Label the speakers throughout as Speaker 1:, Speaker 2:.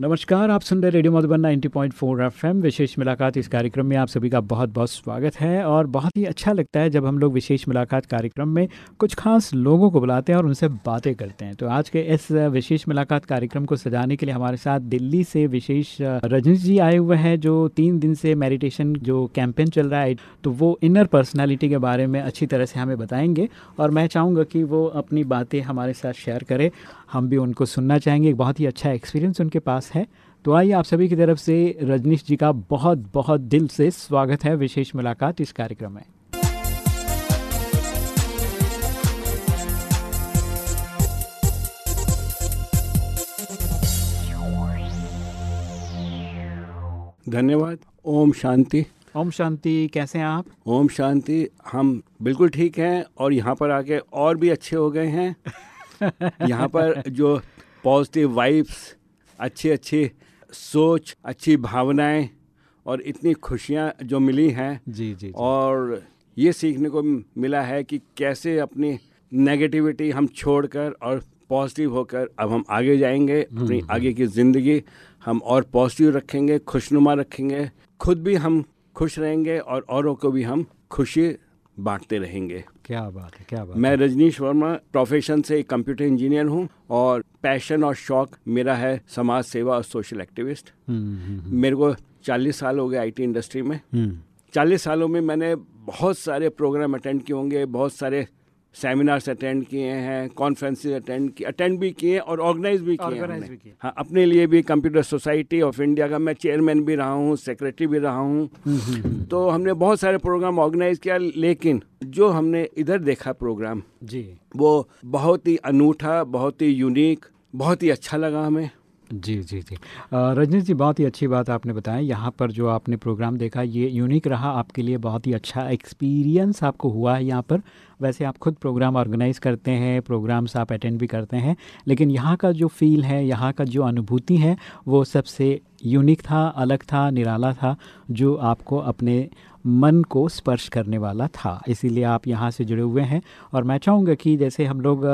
Speaker 1: नमस्कार, आप सुन रहे रेडियो मधुबन 90.4 एफएम। विशेष मुलाकात इस कार्यक्रम में आप सभी का बहुत बहुत स्वागत है और बहुत ही अच्छा लगता है जब हम लोग विशेष मुलाकात कार्यक्रम में कुछ खास लोगों को बुलाते हैं और उनसे बातें करते हैं। तो आज के इस विशेष मुलाकात कार्यक्रम को सजाने के लिए हमारे साथ दिल्ली से विशेष रजनीश जी आए हुए हैं, जो तीन दिन से मेडिटेशन जो कैंपेन चल रहा है तो वो इनर पर्सनैलिटी के बारे में अच्छी तरह से हमें बताएँगे और मैं चाहूँगा कि वो अपनी बातें हमारे साथ शेयर करें। हम भी उनको सुनना चाहेंगे। एक बहुत ही अच्छा एक्सपीरियंस उनके पास है। तो आइए आप सभी की तरफ़ से रजनीश जी का बहुत बहुत दिल से स्वागत है विशेष मुलाकात इस कार्यक्रम में।
Speaker 2: धन्यवाद। ओम शांति।
Speaker 1: ओम शांति कैसे हैं आप?
Speaker 2: ओम शांति। हम बिल्कुल ठीक हैं और यहाँ पर आके और भी अच्छे हो गए हैं। यहाँ पर जो पॉजिटिव वाइब्स अच्छी अच्छी सोच अच्छी भावनाएँ और इतनी खुशियाँ जो मिली हैं
Speaker 1: जी जी, जी।
Speaker 2: और ये सीखने को मिला है कि कैसे अपनी नेगेटिविटी हम छोड़कर और पॉजिटिव होकर अब हम आगे जाएँगे अपनी आगे की ज़िंदगी हम और पॉजिटिव रखेंगे खुशनुमा रखेंगे खुद भी हम खुश रहेंगे और औरों को भी हम खुशी बांटते रहेंगे।
Speaker 1: क्या बात है क्या बात
Speaker 2: मैं रजनीश वर्मा प्रोफेशन से एक कंप्यूटर इंजीनियर हूँ और पैशन और शौक मेरा है समाज सेवा और सोशल एक्टिविस्ट मेरे को 40 साल हो गए आईटी इंडस्ट्री में। 40 सालों में मैंने बहुत सारे प्रोग्राम अटेंड किए होंगे बहुत सारे सेमिनार्स अटेंड किए हैं कॉन्फ्रेंसेज अटेंड किए अटेंड भी किए और ऑर्गेनाइज भी किए
Speaker 1: Organize भी किए।
Speaker 2: हाँ अपने लिए भी कंप्यूटर सोसाइटी ऑफ़ इंडिया का मैं चेयरमैन भी रहा हूँ सेक्रेटरी भी रहा हूँ। तो हमने बहुत सारे प्रोग्राम ऑर्गेनाइज किया लेकिन जो हमने इधर देखा प्रोग्राम
Speaker 1: जी।
Speaker 2: वो बहुत ही अनूठा बहुत ही यूनिक बहुत ही अच्छा लगा हमें।
Speaker 1: जी जी जी। रजनीश जी, बहुत ही अच्छी बात आपने बताया यहाँ पर जो आपने प्रोग्राम देखा, ये यूनिक रहा। आपके लिए बहुत ही अच्छा एक्सपीरियंस आपको हुआ है यहाँ पर। वैसे आप खुद प्रोग्राम ऑर्गेनाइज करते हैं, प्रोग्राम्स आप अटेंड भी करते हैं, लेकिन यहाँ का जो फील है, यहाँ का जो अनुभूति है, वो सबसे यूनिक था, अलग था, निराला था, जो आपको अपने मन को स्पर्श करने वाला था। इसीलिए आप यहाँ से जुड़े हुए हैं और मैं चाहूँगा कि जैसे हम लोग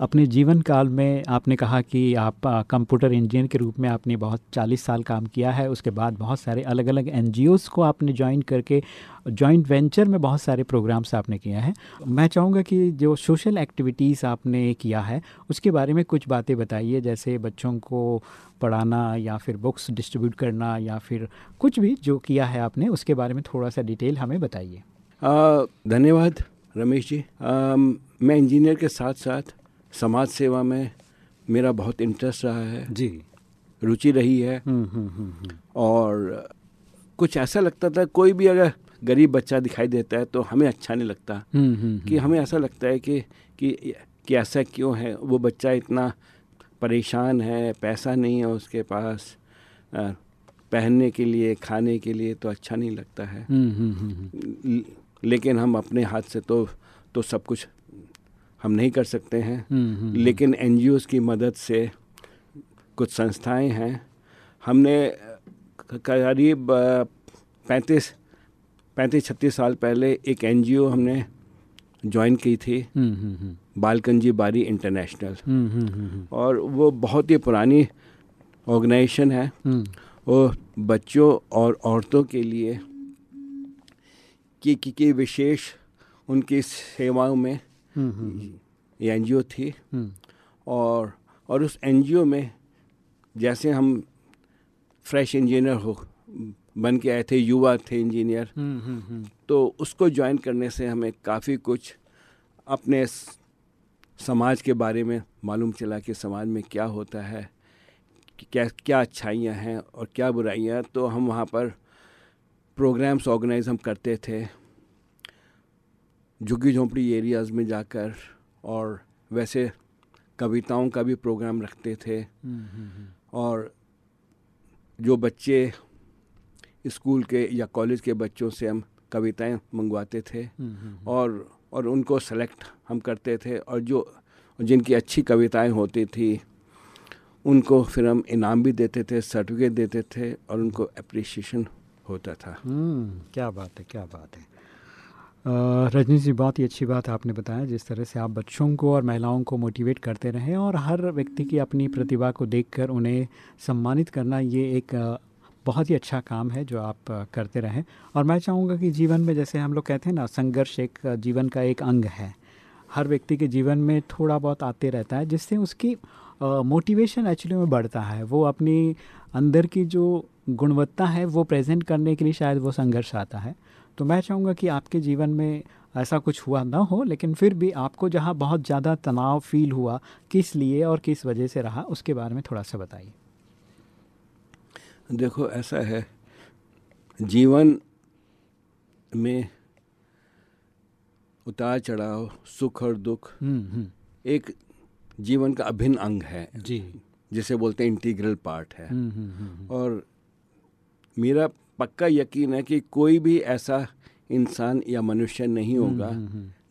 Speaker 1: अपने जीवन काल में आपने कहा कि आप कंप्यूटर इंजीनियर के रूप में आपने बहुत 40 साल काम किया है। उसके बाद बहुत सारे अलग अलग एन को आपने ज्वाइन करके जॉइंट वेंचर में बहुत सारे प्रोग्राम्स आपने किया है। मैं चाहूँगा कि जो सोशल एक्टिविटीज़ आपने किया है उसके बारे में कुछ बातें बताइए जैसे बच्चों को पढ़ाना या फिर बुक्स डिस्ट्रीब्यूट करना या फिर कुछ भी जो किया है आपने उसके बारे में थोड़ा सा डिटेल हमें बताइए।
Speaker 2: धन्यवाद रमेश जी। आ, मैं इंजीनियर के साथ साथ समाज सेवा में मेरा बहुत इंटरेस्ट रहा है।
Speaker 1: जी।
Speaker 2: रुचि रही है।
Speaker 1: हम्म हम्म हम्म।
Speaker 2: और कुछ ऐसा लगता था कोई भी अगर गरीब बच्चा दिखाई देता है तो हमें अच्छा नहीं लगता।
Speaker 1: हम्म, हम्म,
Speaker 2: कि हमें ऐसा लगता है कि कि कि ऐसा क्यों है? वो बच्चा इतना परेशान है पैसा नहीं है उसके पास पहनने के लिए खाने के लिए तो अच्छा नहीं लगता है।
Speaker 1: हम्म, हम्म, हम्म, हम्म।
Speaker 2: लेकिन हम अपने हाथ से तो तो सब कुछ हम नहीं कर सकते हैं।
Speaker 1: हम्म, हम्म,
Speaker 2: लेकिन एन की मदद से कुछ संस्थाएँ हैं। हमने करीब पैंतीस पैंतीस छत्तीस साल पहले एक एनजीओ हमने ज्वाइन की थी
Speaker 1: हम्म, हम्म, हम्म,
Speaker 2: बालकंजी बारी इंटरनेशनल। और वो बहुत ही पुरानी ऑर्गेनाइजेशन है। वो बच्चों और औरतों के लिए की की, की विशेष उनकी सेवाओं में ये एन थी। और और उस एनजीओ में जैसे हम फ्रेश इंजीनियर हो बन के आए थे युवा थे इंजीनियर
Speaker 1: हम्म, हम्म, हम्म,
Speaker 2: तो उसको ज्वाइन करने से हमें काफ़ी कुछ अपने समाज के बारे में मालूम चला कि समाज में क्या होता है कि क्या क्या अच्छाइयाँ हैं और क्या बुराइयाँ। तो हम वहाँ पर प्रोग्राम्स ऑर्गेनाइज हम करते थे झुग्गी झोंपड़ी एरियाज़ में जाकर और वैसे कविताओं का भी प्रोग्राम रखते थे। और जो बच्चे स्कूल के या कॉलेज के बच्चों से हम कविताएँ मंगवाते थे और और उनको सेलेक्ट हम करते थे और जो जिनकी अच्छी कविताएँ होती थी उनको फिर हम इनाम भी देते थे सर्टिफिकेट देते थे और उनको अप्रिसिएशन होता था।
Speaker 1: हम्म, क्या बात है क्या बात है। रजनी जी बहुत ही अच्छी बात आपने बताया जिस तरह से आप बच्चों को और महिलाओं को मोटिवेट करते रहें और हर व्यक्ति की अपनी प्रतिभा को देखकर उन्हें सम्मानित करना ये एक बहुत ही अच्छा काम है जो आप करते रहें। और मैं चाहूँगा कि जीवन में जैसे हम लोग कहते हैं ना, संघर्ष एक जीवन का एक अंग है। हर व्यक्ति के जीवन में थोड़ा बहुत आते रहता है, जिससे उसकी मोटिवेशन एक्चुअली में बढ़ता है। वो अपनी अंदर की जो गुणवत्ता है, वो प्रेजेंट करने के लिए शायद वो संघर्ष आता है। तो मैं चाहूँगा कि आपके जीवन में ऐसा कुछ हुआ ना हो, लेकिन फिर भी आपको जहाँ बहुत ज़्यादा तनाव फील हुआ, किस लिए और किस वजह से रहा, उसके बारे में थोड़ा सा बताइए।
Speaker 2: देखो ऐसा है। जीवन में उतार चढ़ाव सुख और दुख हम्म, हम्म। एक जीवन का अभिन्न अंग है।
Speaker 1: जी।
Speaker 2: जिसे बोलते हैं इंटीग्रल पार्ट है। हम्म, और मेरा पक्का यकीन है कि कोई भी ऐसा इंसान या मनुष्य नहीं होगा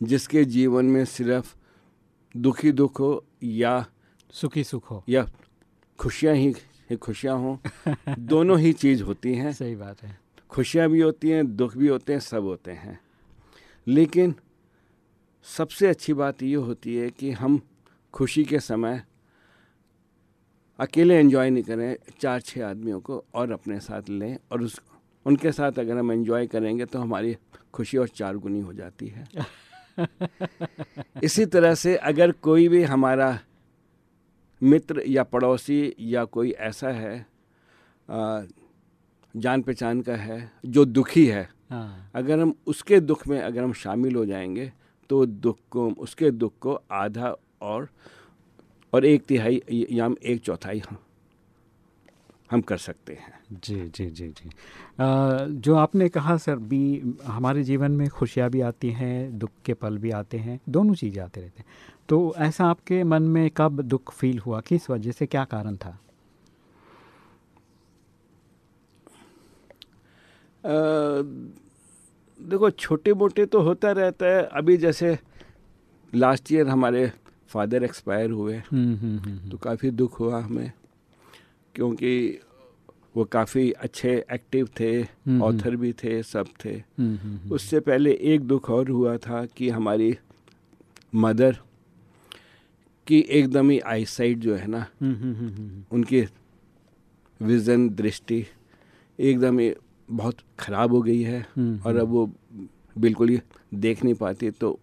Speaker 2: जिसके जीवन में सिर्फ़ दुखी दुख हो या
Speaker 1: सुखी सुख हो।
Speaker 2: या खुशियाँ ही खुशियाँ हों। दोनों ही चीज़ होती हैं।
Speaker 1: सही बात है।
Speaker 2: खुशियाँ भी होती हैं दुख भी होते हैं सब होते हैं। लेकिन सबसे अच्छी बात ये होती है कि हम खुशी के समय अकेले एंजॉय नहीं करें चार छः आदमियों को और अपने साथ लें और उस उनके साथ अगर हम एंजॉय करेंगे तो हमारी खुशी और चार गुनी हो जाती है। इसी तरह से अगर कोई भी हमारा मित्र या पड़ोसी या कोई ऐसा है जान पहचान का है जो दुखी है। हाँ। अगर हम उसके दुख में अगर हम शामिल हो जाएँगे तो दुख को उसके दुख को आधा और और एक तिहाई या एक चौथाई हम हम कर सकते हैं।
Speaker 1: जी जी जी जी। आ, जो आपने कहा सर भी हमारे जीवन में खुशियाँ भी आती हैं दुख के पल भी आते हैं दोनों चीज़ें आते रहते हैं। तो ऐसा आपके मन में कब दुख फील हुआ? किस वजह से? क्या कारण था?
Speaker 2: आ, देखो छोटे मोटे तो होता रहता है। अभी जैसे लास्ट ईयर हमारे फादर एक्सपायर हुए। हम्म, हम्म, हम्म, तो काफ़ी दुख हुआ हमें क्योंकि वो काफ़ी अच्छे एक्टिव थे ऑथर भी थे सब थे। उससे पहले एक दुख और हुआ था कि हमारी मदर की एकदम ही आई साइट जो है ना उनकी विज़न दृष्टि एकदम ही बहुत ख़राब हो गई है और अब वो बिल्कुल ही देख नहीं पाती तो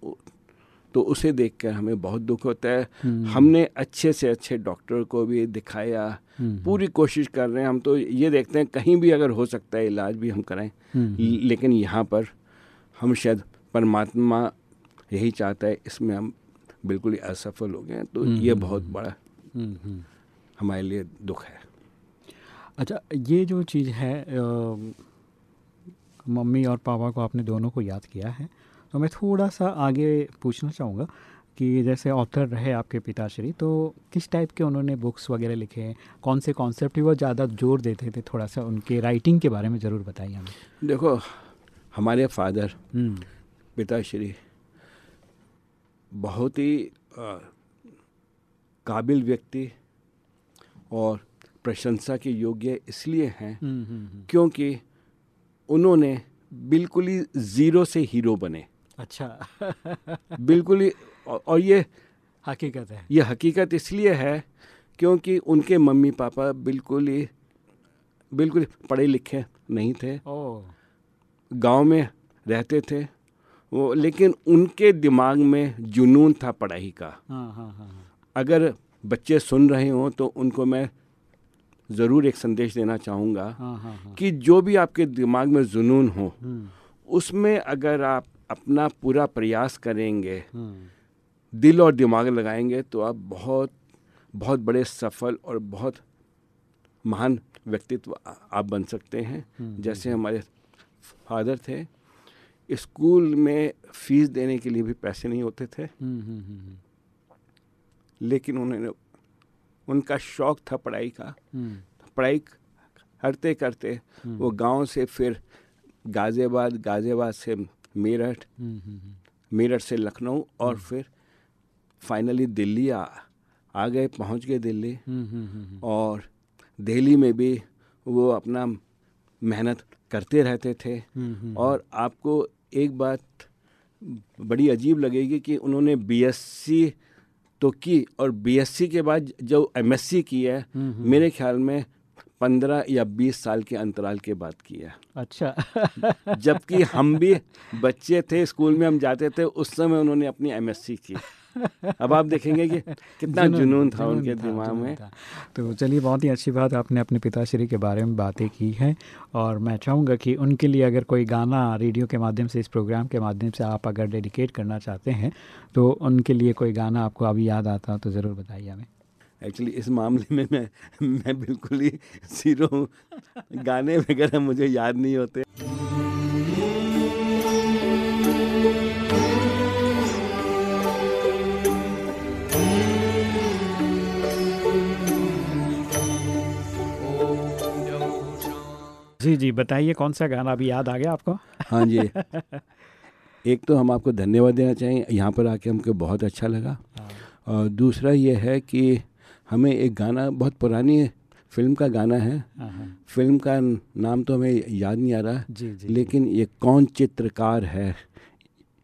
Speaker 2: तो उसे देखकर हमें बहुत दुख होता है हम्म। हमने अच्छे से अच्छे डॉक्टर को भी दिखाया हम्म। पूरी कोशिश कर रहे हैं हम तो ये देखते हैं कहीं भी अगर हो सकता है इलाज भी हम करें हम्म। लेकिन यहाँ पर हम शायद परमात्मा यही चाहता है इसमें हम बिल्कुल ही असफल हो गए तो ये बहुत बड़ा हमारे लिए दुख है।
Speaker 1: अच्छा ये जो चीज़ है मम्मी और पापा को आपने दोनों को याद किया है तो मैं थोड़ा सा आगे पूछना चाहूँगा कि जैसे ऑथर रहे आपके पिताश्री तो किस टाइप के उन्होंने बुक्स वगैरह लिखे हैं? कौन से कॉन्सेप्ट वो ज़्यादा ज़ोर देते थे? थोड़ा सा उनके राइटिंग के बारे में ज़रूर बताइए हमें।
Speaker 2: देखो हमारे फादर हम्म। पिताश्री बहुत ही काबिल व्यक्ति और प्रशंसा के योग्य इसलिए हैं हम्म, हम्म, क्योंकि उन्होंने बिल्कुल ही ज़ीरो से हीरो बने।
Speaker 1: अच्छा।
Speaker 2: बिल्कुल ही और ये
Speaker 1: हकीकत है।
Speaker 2: ये हकीकत इसलिए है क्योंकि उनके मम्मी पापा बिल्कुल ही बिल्कुल पढ़े लिखे नहीं थे। गाँव में रहते थे वो लेकिन उनके दिमाग में जुनून था पढ़ाई का हाँ, हाँ, हाँ, अगर बच्चे सुन रहे हों तो उनको मैं ज़रूर एक संदेश देना चाहूँगा हाँ, हाँ, हाँ. कि जो भी आपके दिमाग में जुनून हो हम्म। उसमें अगर आप अपना पूरा प्रयास करेंगे हम्म। दिल और दिमाग लगाएँगे तो आप बहुत बहुत बड़े सफल और बहुत महान व्यक्तित्व आप बन सकते हैं हम्म, जैसे हमारे फादर थे स्कूल में फ़ीस देने के लिए भी पैसे नहीं होते थे। लेकिन उन्होंने उनका शौक था पढ़ाई का। पढ़ाई करते करते वो गाँव से फिर गाज़ियाबाद गाज़ियाबाद से मेरठ हम्म, हम्म, हम्म। मेरठ से लखनऊ और फिर फाइनली दिल्ली आ आ गए पहुँच गए दिल्ली। हम्म, हम्म, हम्म, और दिल्ली में भी वो अपना मेहनत करते रहते थे। और आपको एक बात बड़ी अजीब लगेगी कि उन्होंने बीएससी तो की और बीएससी के बाद जो एमएससी की है मेरे ख्याल में पंद्रह या बीस साल के अंतराल के बाद किया
Speaker 1: अच्छा।
Speaker 2: जबकि हम भी बच्चे थे स्कूल में हम जाते थे उस समय उन्होंने अपनी एमएससी की। अब आप देखेंगे कि कितना जुनून था जुनून उनके दिमाग में।
Speaker 1: तो चलिए बहुत ही अच्छी बात आपने अपने पिताश्री के बारे में बातें की हैं और मैं चाहूँगा कि उनके लिए अगर कोई गाना रेडियो के माध्यम से इस प्रोग्राम के माध्यम से आप अगर डेडिकेट करना चाहते हैं तो उनके लिए कोई गाना आपको अभी याद आता तो ज़रूर बताइए हमें।
Speaker 2: एक्चुअली इस मामले में मैं मैं बिल्कुल ही सीरो गाने वगैरह मुझे याद नहीं होते।
Speaker 1: जी जी बताइए कौन सा गाना अभी याद आ गया आपको?
Speaker 2: हाँ जी। एक तो हम आपको धन्यवाद देना चाहेंगे यहाँ पर आके हमको बहुत अच्छा लगा। हाँ। और दूसरा ये है कि हमें एक गाना बहुत पुरानी फ़िल्म का गाना है। हाँ, हाँ। फ़िल्म का नाम तो हमें याद नहीं आ रहा जी, जी, लेकिन ये कौन चित्रकार है?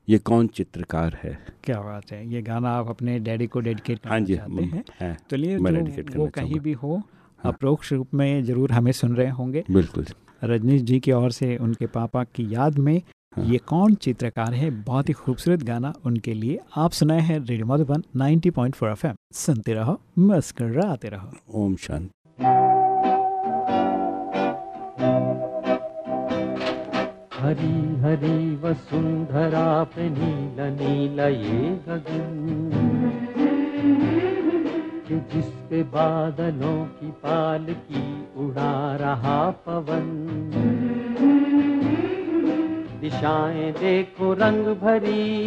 Speaker 2: ये कौन चित्रकार है?
Speaker 1: क्या बात है ये गाना आप अपने डैडी को डेडिकेट करना हाँ जी चाहते हैं। तो लिए वो कहीं भी हो हाँ। अप्रोक्ष रूप में ज़रूर हमें सुन रहे होंगे।
Speaker 2: बिल्कुल।
Speaker 1: रजनीश जी की ओर से उनके पापा की याद में हाँ। ये कौन चित्रकार है? बहुत ही खूबसूरत गाना उनके लिए आप सुनाए हैं रेडियो मधुबन 90.4 पॉइंट फोर सुनते रहो मुस्कराते रहो।
Speaker 2: ओम शांति।
Speaker 3: हरी हरी वसुंधरा पे नील नील ये गगन। जिसके बादलों की पाल की उड़ा रहा पवन। दिशाएँ देखो रंग भरी।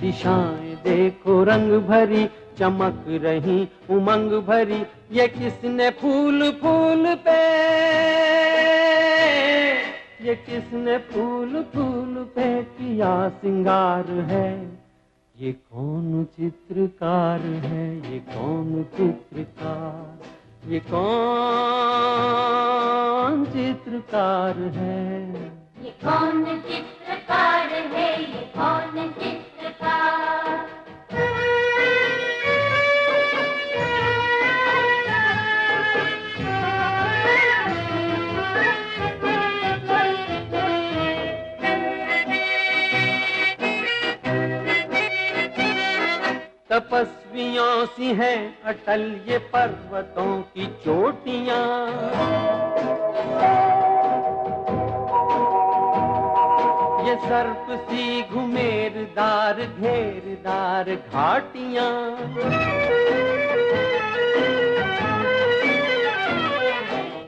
Speaker 3: दिशाएँ देखो रंग भरी, चमक रही उमंग भरी। ये किसने फूल फूल पे? ये किसने फूल फूल पे किया सिंगार है? ये कौन चित्रकार है? ये कौन चित्रकार? ये कौन चित्रकार है?
Speaker 4: ये कौन चित्रकार है? ये कौन चित्रकार
Speaker 3: सी हैं अटल ये पर्वतों की चोटियाँ। ये सर्प सी घुमेरदार घेरदार घाटियाँ।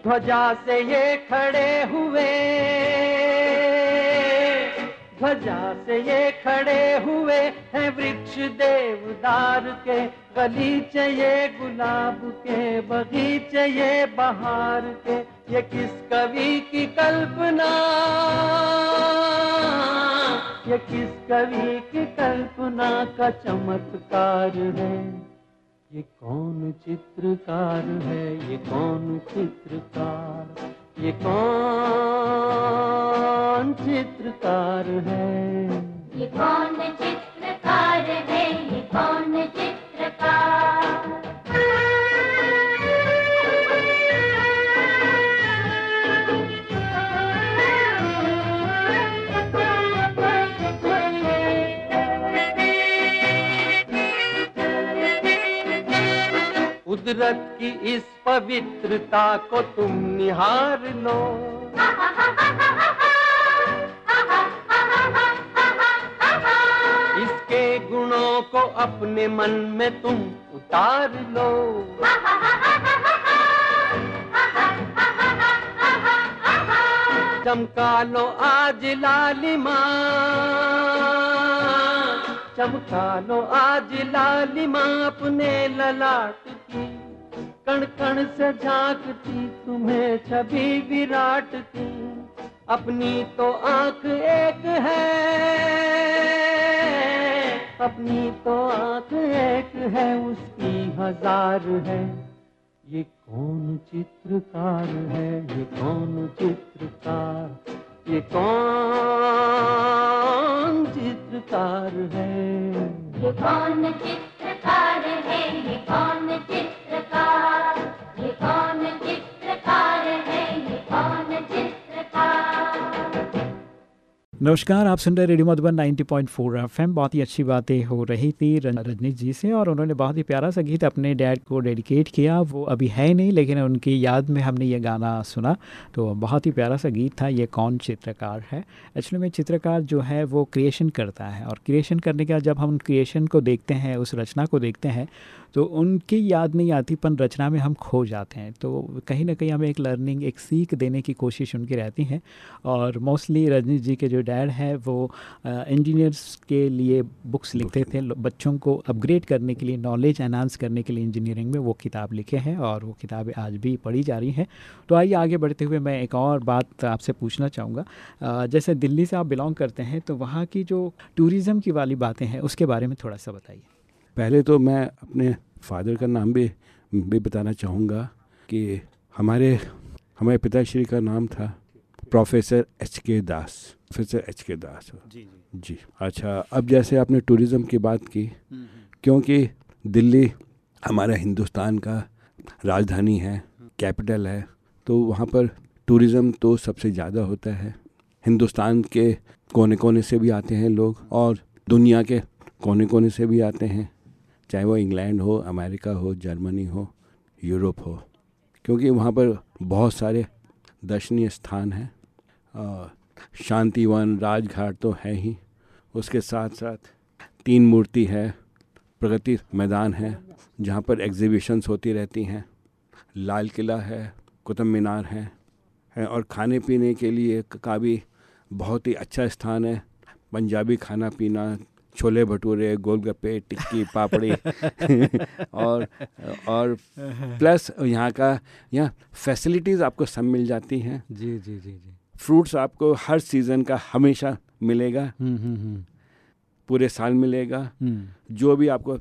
Speaker 3: ध्वजा से ये खड़े हुए ध्वजा से ये खड़े हुए हैं वृक्ष देवदार के। गलीचे ये गुलाब के, बगीचे ये बहार के। ये किस कवि की कल्पना? ये किस कवि की कल्पना का चमत्कार है? ये कौन चित्रकार है? ये कौन चित्रकार? ये कौन चित्रकार है?
Speaker 4: ये कौन चित्रकार है? ये कौन चित्रकार?
Speaker 3: कुदरत की इस पवित्रता को तुम निहार लो। गुणों को अपने मन में तुम उतार लो। चमका लो आज लालिमा चमका लो आज लालिमा अपने ललाट की। कण कण से झांकती तुम्हें छवि विराट की। अपनी तो आँख एक है। अपनी तो आँख एक है, उसकी हज़ार है। ये कौन चित्रकार है? ये कौन चित्रकार? ये कौन चित्रकार है?
Speaker 4: ये कौन चित्रकार है? ये कौन चित्रकार
Speaker 1: नमस्कार, आप सुन रहे रेडियो मधुबन 90.4 एफएम। बहुत ही अच्छी बातें हो रही थी रजनीश जी से और उन्होंने बहुत ही प्यारा सा गीत अपने डैड को डेडिकेट किया। वो अभी है नहीं, लेकिन उनकी याद में हमने ये गाना सुना। तो बहुत ही प्यारा सा गीत था। ये कौन चित्रकार है? एक्चुअली में चित्रकार जो है, वो क्रिएशन करता है और क्रिएशन करने के बाद जब हम क्रिएशन को देखते हैं, उस रचना को देखते हैं तो उनकी याद नहीं आती, पर रचना में हम खो जाते हैं। तो कहीं ना कहीं हमें एक लर्निंग, एक सीख देने की कोशिश उनकी रहती है। और मोस्टली रजनीश जी के जो डैड हैं वो इंजीनियर्स के लिए बुक्स लिखते थे बच्चों को अपग्रेड करने के लिए नॉलेज एनहांस करने के लिए इंजीनियरिंग में वो किताब लिखे हैं और वो किताबें आज भी पढ़ी जा रही हैं। तो आइए आगे बढ़ते हुए मैं एक और बात आपसे पूछना चाहूँगा। जैसे दिल्ली से आप बिलोंग करते हैं तो वहाँ की जो टूरिज़म की वाली बातें हैं उसके बारे में थोड़ा सा बताइए।
Speaker 2: पहले तो मैं अपने फादर का नाम भी भी बताना चाहूँगा कि हमारे हमारे पिताश्री का नाम था प्रोफेसर एच के दास प्रोफेसर एच के दास।
Speaker 1: जी
Speaker 2: जी। अच्छा अब जैसे आपने टूरिज़्म की बात की क्योंकि दिल्ली हमारा हिंदुस्तान का राजधानी है कैपिटल है तो वहाँ पर टूरिज़्म तो सबसे ज़्यादा होता है। हिंदुस्तान के कोने कोने से भी आते हैं लोग और दुनिया के कोने कोने से भी आते हैं। चाहे वो इंग्लैंड हो अमेरिका हो जर्मनी हो यूरोप हो क्योंकि वहाँ पर बहुत सारे दर्शनीय स्थान हैं। शांतिवन राजघाट तो है ही। उसके साथ साथ तीन मूर्ति है प्रगति मैदान है जहाँ पर एग्जीबिशंस होती रहती हैं। लाल किला है कुतुब मीनार है, है और खाने पीने के लिए का भी बहुत ही अच्छा स्थान है। पंजाबी खाना पीना छोले भटूरे गोलगप्पे टिक्की पापड़ी और और प्लस यहाँ का यहाँ फैसिलिटीज़ आपको सब मिल जाती हैं।
Speaker 1: जी जी जी जी।
Speaker 2: फ्रूट्स आपको हर सीज़न का हमेशा मिलेगा।
Speaker 1: हम्म हम्म हम्म।
Speaker 2: पूरे साल मिलेगा। जो भी आपको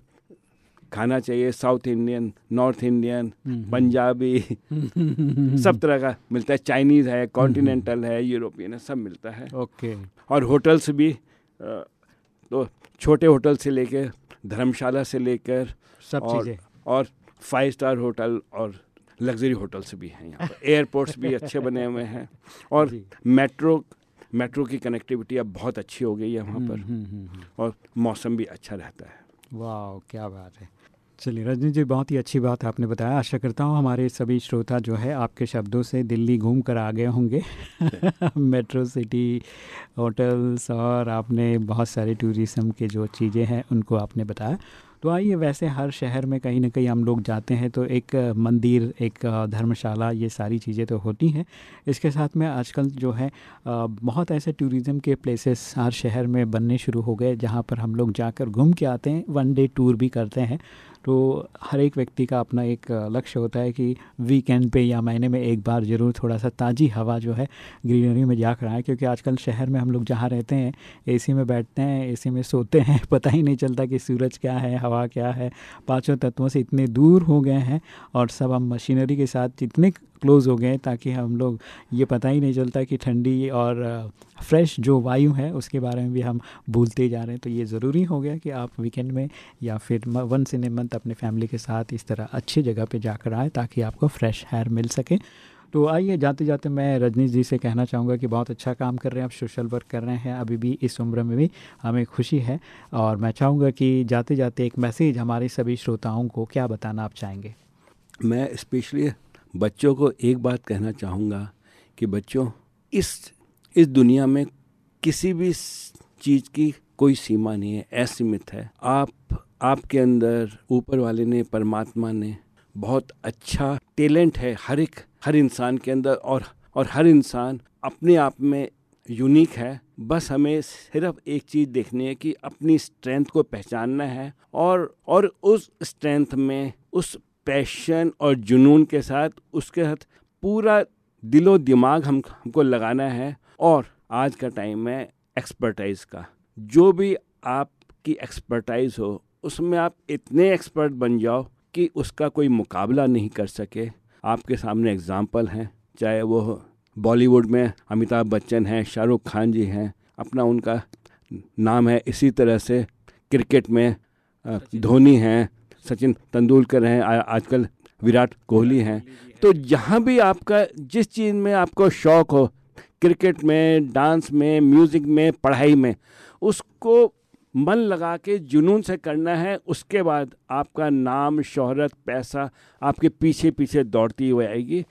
Speaker 2: खाना चाहिए South Indian North Indian Punjabi सब तरह का मिलता है। चाइनीज़ है कॉन्टिनेंटल है यूरोपियन है सब मिलता है।
Speaker 1: ओके।
Speaker 2: और होटल्स भी तो छोटे होटल से लेकर धर्मशाला से लेकर
Speaker 1: सब
Speaker 2: और,
Speaker 1: चीज़ें।
Speaker 2: और फाइव स्टार होटल और लग्जरी होटल्स भी हैं यहाँ पर। एयरपोर्ट्स भी अच्छे बने हुए हैं। और मेट्रो मेट्रो की कनेक्टिविटी अब बहुत अच्छी हो गई है वहाँ पर।
Speaker 1: हम्म, हम्म, हम्म।
Speaker 2: और मौसम भी अच्छा रहता है।
Speaker 1: वाह क्या बात है। चलिए रजनी जी बहुत ही अच्छी बात आपने बताया। आशा करता हूँ हमारे सभी श्रोता जो है आपके शब्दों से दिल्ली घूम कर आ गए होंगे। मेट्रो सिटी होटल्स और आपने बहुत सारे टूरिज़्म के जो चीज़ें हैं उनको आपने बताया। तो आइए वैसे हर शहर में कहीं ना कहीं हम लोग जाते हैं तो एक मंदिर, एक धर्मशाला ये सारी चीज़ें तो होती हैं। इसके साथ में आजकल जो है बहुत ऐसे टूरिज़म के प्लेसेस हर शहर में बनने शुरू हो गए जहाँ पर हम लोग जाकर घूम के आते हैं वन डे टूर भी करते हैं। तो हर एक व्यक्ति का अपना एक लक्ष्य होता है कि वीकेंड पे या महीने में एक बार ज़रूर थोड़ा सा ताज़ी हवा जो है ग्रीनरी में जाकर आए क्योंकि आजकल शहर में हम लोग जहाँ रहते हैं, एसी में बैठते हैं, एसी में सोते हैं, पता ही नहीं चलता कि सूरज क्या है, हवा क्या है। पाँचों तत्वों से इतने दूर हो गए हैं और सब हम मशीनरी के साथ इतने क्लोज हो गए ताकि हम लोग, ये पता ही नहीं चलता कि ठंडी और फ्रेश जो वायु है उसके बारे में भी हम भूलते जा रहे हैं। तो ये ज़रूरी हो गया कि आप वीकेंड में या फिर वंस इन ए मंथ अपने फैमिली के साथ इस तरह अच्छी जगह पे जाकर आए ताकि आपको फ्रेश हेयर मिल सके। तो आइए जाते जाते मैं रजनीश जी से कहना चाहूँगा कि बहुत अच्छा काम कर रहे हैं, आप सोशल वर्क कर रहे हैं, अभी भी इस उम्र में भी हमें खुशी है। और मैं चाहूँगा कि जाते जाते एक मैसेज हमारे सभी श्रोताओं को क्या बताना आप चाहेंगे?
Speaker 2: मैं स्पेशली बच्चों को एक बात कहना चाहूँगा कि बच्चों, इस इस दुनिया में किसी भी चीज़ की कोई सीमा नहीं है, असीमित है। आप, आपके अंदर ऊपर वाले ने, परमात्मा ने बहुत अच्छा टैलेंट है हर एक, हर इंसान के अंदर और और हर इंसान अपने आप में यूनिक है। बस हमें सिर्फ़ एक चीज़ देखनी है कि अपनी स्ट्रेंथ को पहचानना है और और उस स्ट्रेंथ में, उस पैशन और जुनून के साथ उसके साथ पूरा दिलो दिमाग हम हमको लगाना है और आज का टाइम है एक्सपर्टाइज का। जो भी आपकी एक्सपर्टाइज हो उसमें आप इतने एक्सपर्ट बन जाओ कि उसका कोई मुकाबला नहीं कर सके। आपके सामने एग्ज़ाम्पल हैं चाहे वो बॉलीवुड में अमिताभ बच्चन हैं शाहरुख खान जी हैं अपना उनका नाम है इसी तरह से क्रिकेट में धोनी हैं सचिन तेंदुलकर हैं आजकल विराट कोहली हैं। तो जहाँ भी आपका, जिस चीज़ में आपको शौक़ हो, क्रिकेट में, डांस में, म्यूज़िक में, पढ़ाई में, उसको मन लगा के जुनून से करना है, उसके बाद आपका नाम, शोहरत, पैसा आपके पीछे पीछे दौड़ती हुई आएगी।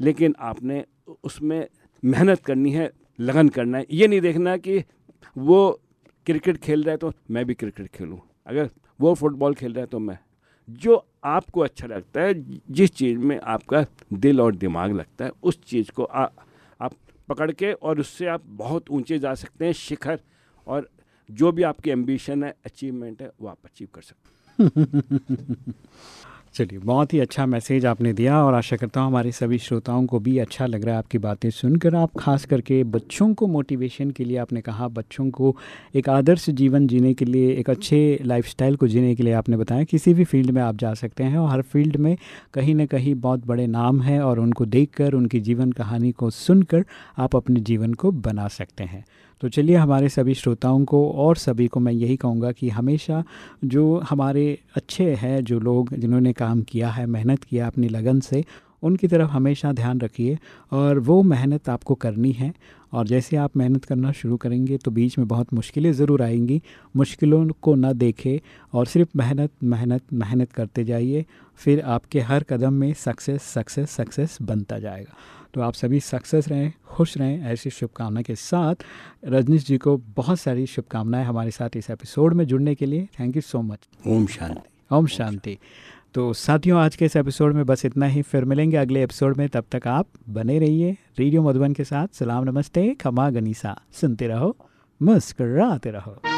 Speaker 2: लेकिन आपने उसमें मेहनत करनी है, लगन करना है। ये नहीं देखना कि वो क्रिकेट खेल रहा है तो मैं भी क्रिकेट खेलूँ। अगर वो फुटबॉल खेल रहा है तो मैं। जो आपको अच्छा लगता है जिस चीज़ में आपका दिल और दिमाग लगता है उस चीज़ को आ, आप पकड़ के और उससे आप बहुत ऊँचे जा सकते हैं शिखर और जो भी आपकी एम्बिशन है अचीवमेंट है वो आप अचीव कर सकते हैं।
Speaker 1: चलिए, बहुत ही अच्छा मैसेज आपने दिया और आशा करता हूँ हमारे सभी श्रोताओं को भी अच्छा लग रहा है आपकी बातें सुनकर। आप खास करके बच्चों को मोटिवेशन के लिए आपने कहा, बच्चों को एक आदर्श जीवन जीने के लिए, एक अच्छे लाइफस्टाइल को जीने के लिए आपने बताया। किसी भी फ़ील्ड में आप जा सकते हैं और हर फ़ील्ड में कहीं ना कहीं बहुत बड़े नाम हैं और उनको देख उनकी जीवन कहानी को सुनकर आप अपने जीवन को बना सकते हैं। तो चलिए हमारे सभी श्रोताओं को और सभी को मैं यही कहूँगा कि हमेशा जो हमारे अच्छे हैं, जो लोग जिन्होंने काम किया है, मेहनत किया अपनी लगन से, उनकी तरफ़ हमेशा ध्यान रखिए और वो मेहनत आपको करनी है और जैसे आप मेहनत करना शुरू करेंगे तो बीच में बहुत मुश्किलें ज़रूर आएँगी। मुश्किलों को न देखें और सिर्फ़ मेहनत मेहनत मेहनत करते जाइए, फिर आपके हर कदम में सक्सेस सक्सेस सक्सेस बनता जाएगा। तो आप सभी सक्सेस रहें खुश रहें ऐसी शुभकामना के साथ। रजनीश जी को बहुत सारी शुभकामनाएँ हमारे साथ इस एपिसोड में जुड़ने के लिए। Thank you so much
Speaker 2: Om Shanti.
Speaker 1: Om Shanti. तो साथियों आज के इस एपिसोड में बस इतना ही। फिर मिलेंगे अगले एपिसोड में। तब तक आप बने रहिए रेडियो मधुबन के साथ। सलाम नमस्ते खमा गनीसा। सुनते रहो मुस्कराते रहो।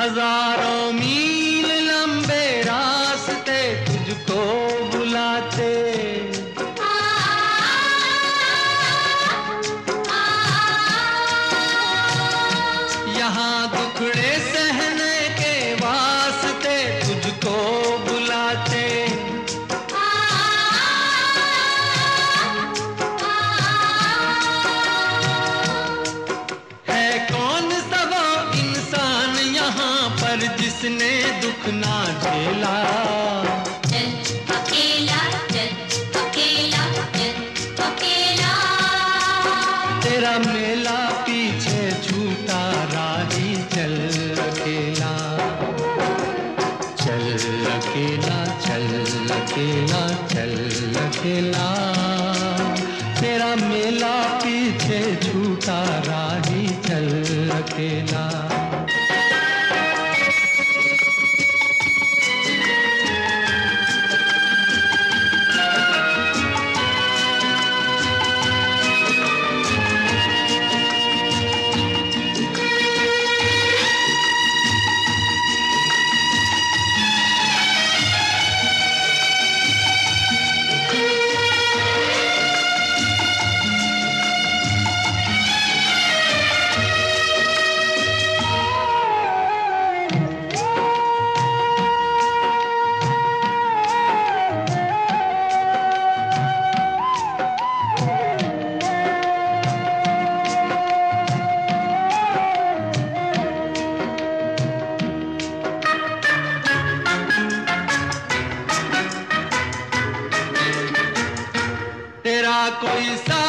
Speaker 3: अकेला चल अकेला Marisa.